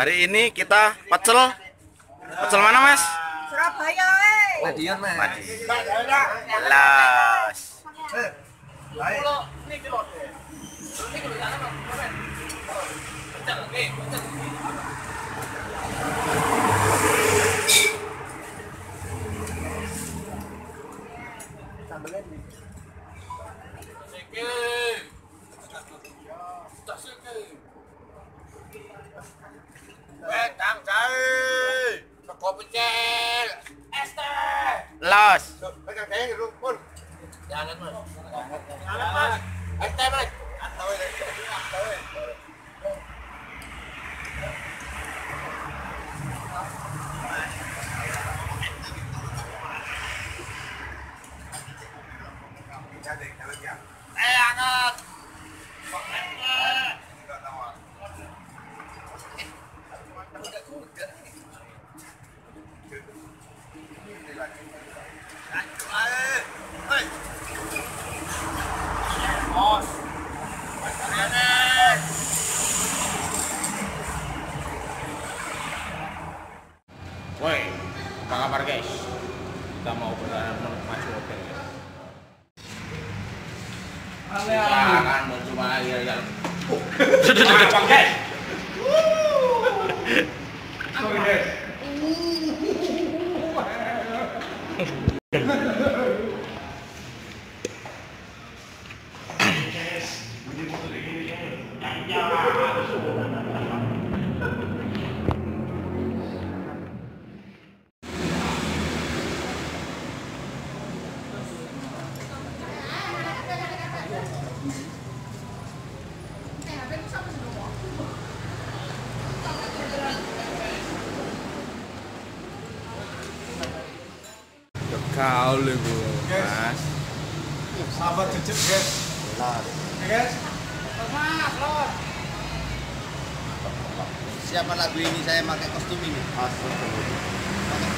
Hari ini kita pecel. Pecel mana, Mas? Surabaya, eh. Madiun, Mas. Las. time, man. Lagi ya. Apa guys? Kau lu, Mas. Sahabat jejak, guys. Ya, guys. Siapa lagu ini saya pakai kostum ini? Pakai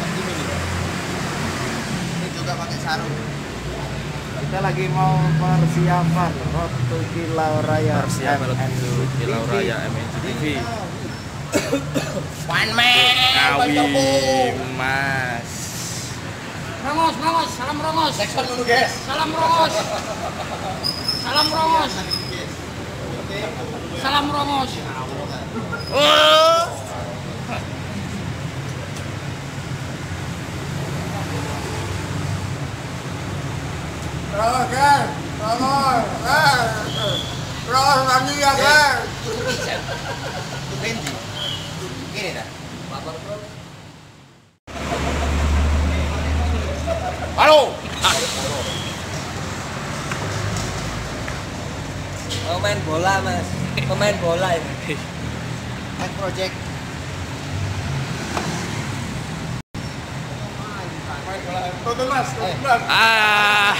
kostum ini. Ini juga pakai sarung. Kita lagi mau persiapan Road to Kilau Raya Persiapan MNU untuk Kilau TV. Raya MNCTV. One man, Ngawi, Mas. Rongos, rongos, salam rongos. Sekson dulu, guys. Salam rongos. Salam rongos. Salam rongos. Oh. Terus, guys. Terus. Eh. Terus lagi ya, guys. Benji. Gini dah. Halo. Mau main bola mas Pemain bola ini Main project. Tuntun, Mas. Tuntun, Mas. Ah.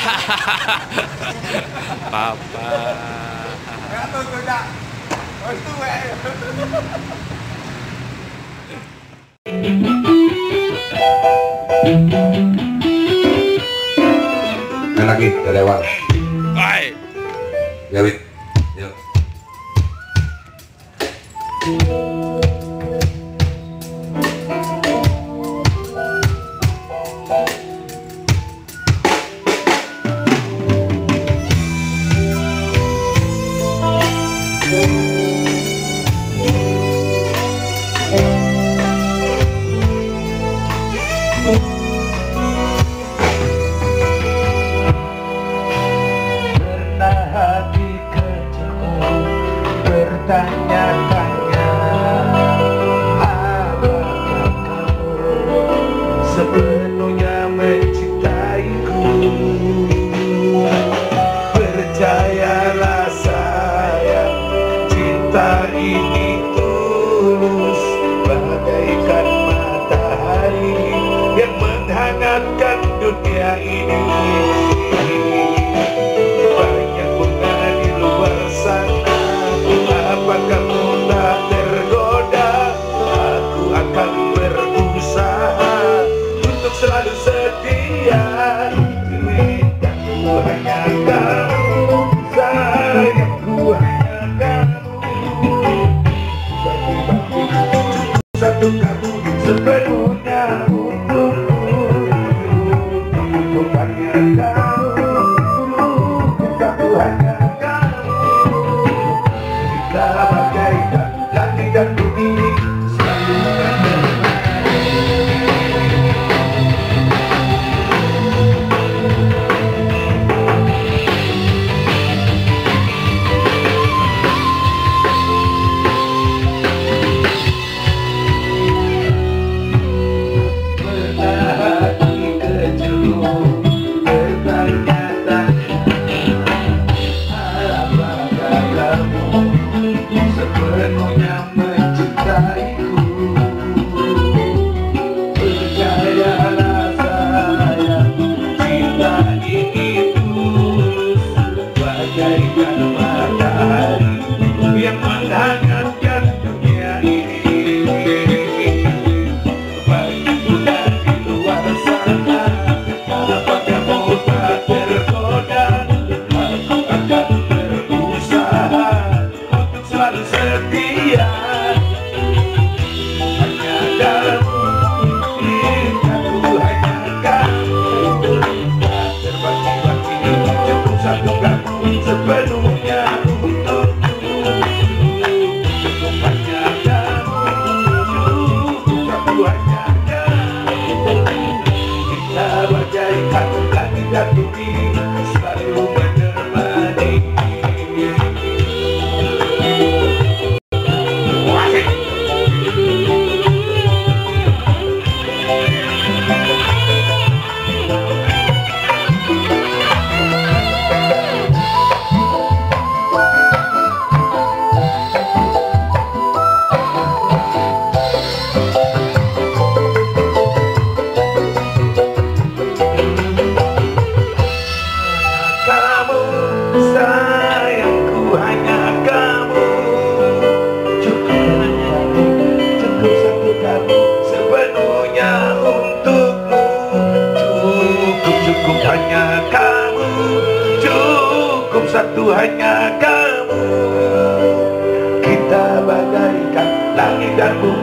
Papa. Ya, tuntun, Dak. Oh, itu, lagi dari awal. Woi. Ya, Wit. Yuk. satukanmu sepenuhnya. Untukku Bukannya kau satu hanya kau Kita bagaikan langit dan bumi. Yeah. satu hanya kamu. Kita bagaikan langit dan bumi.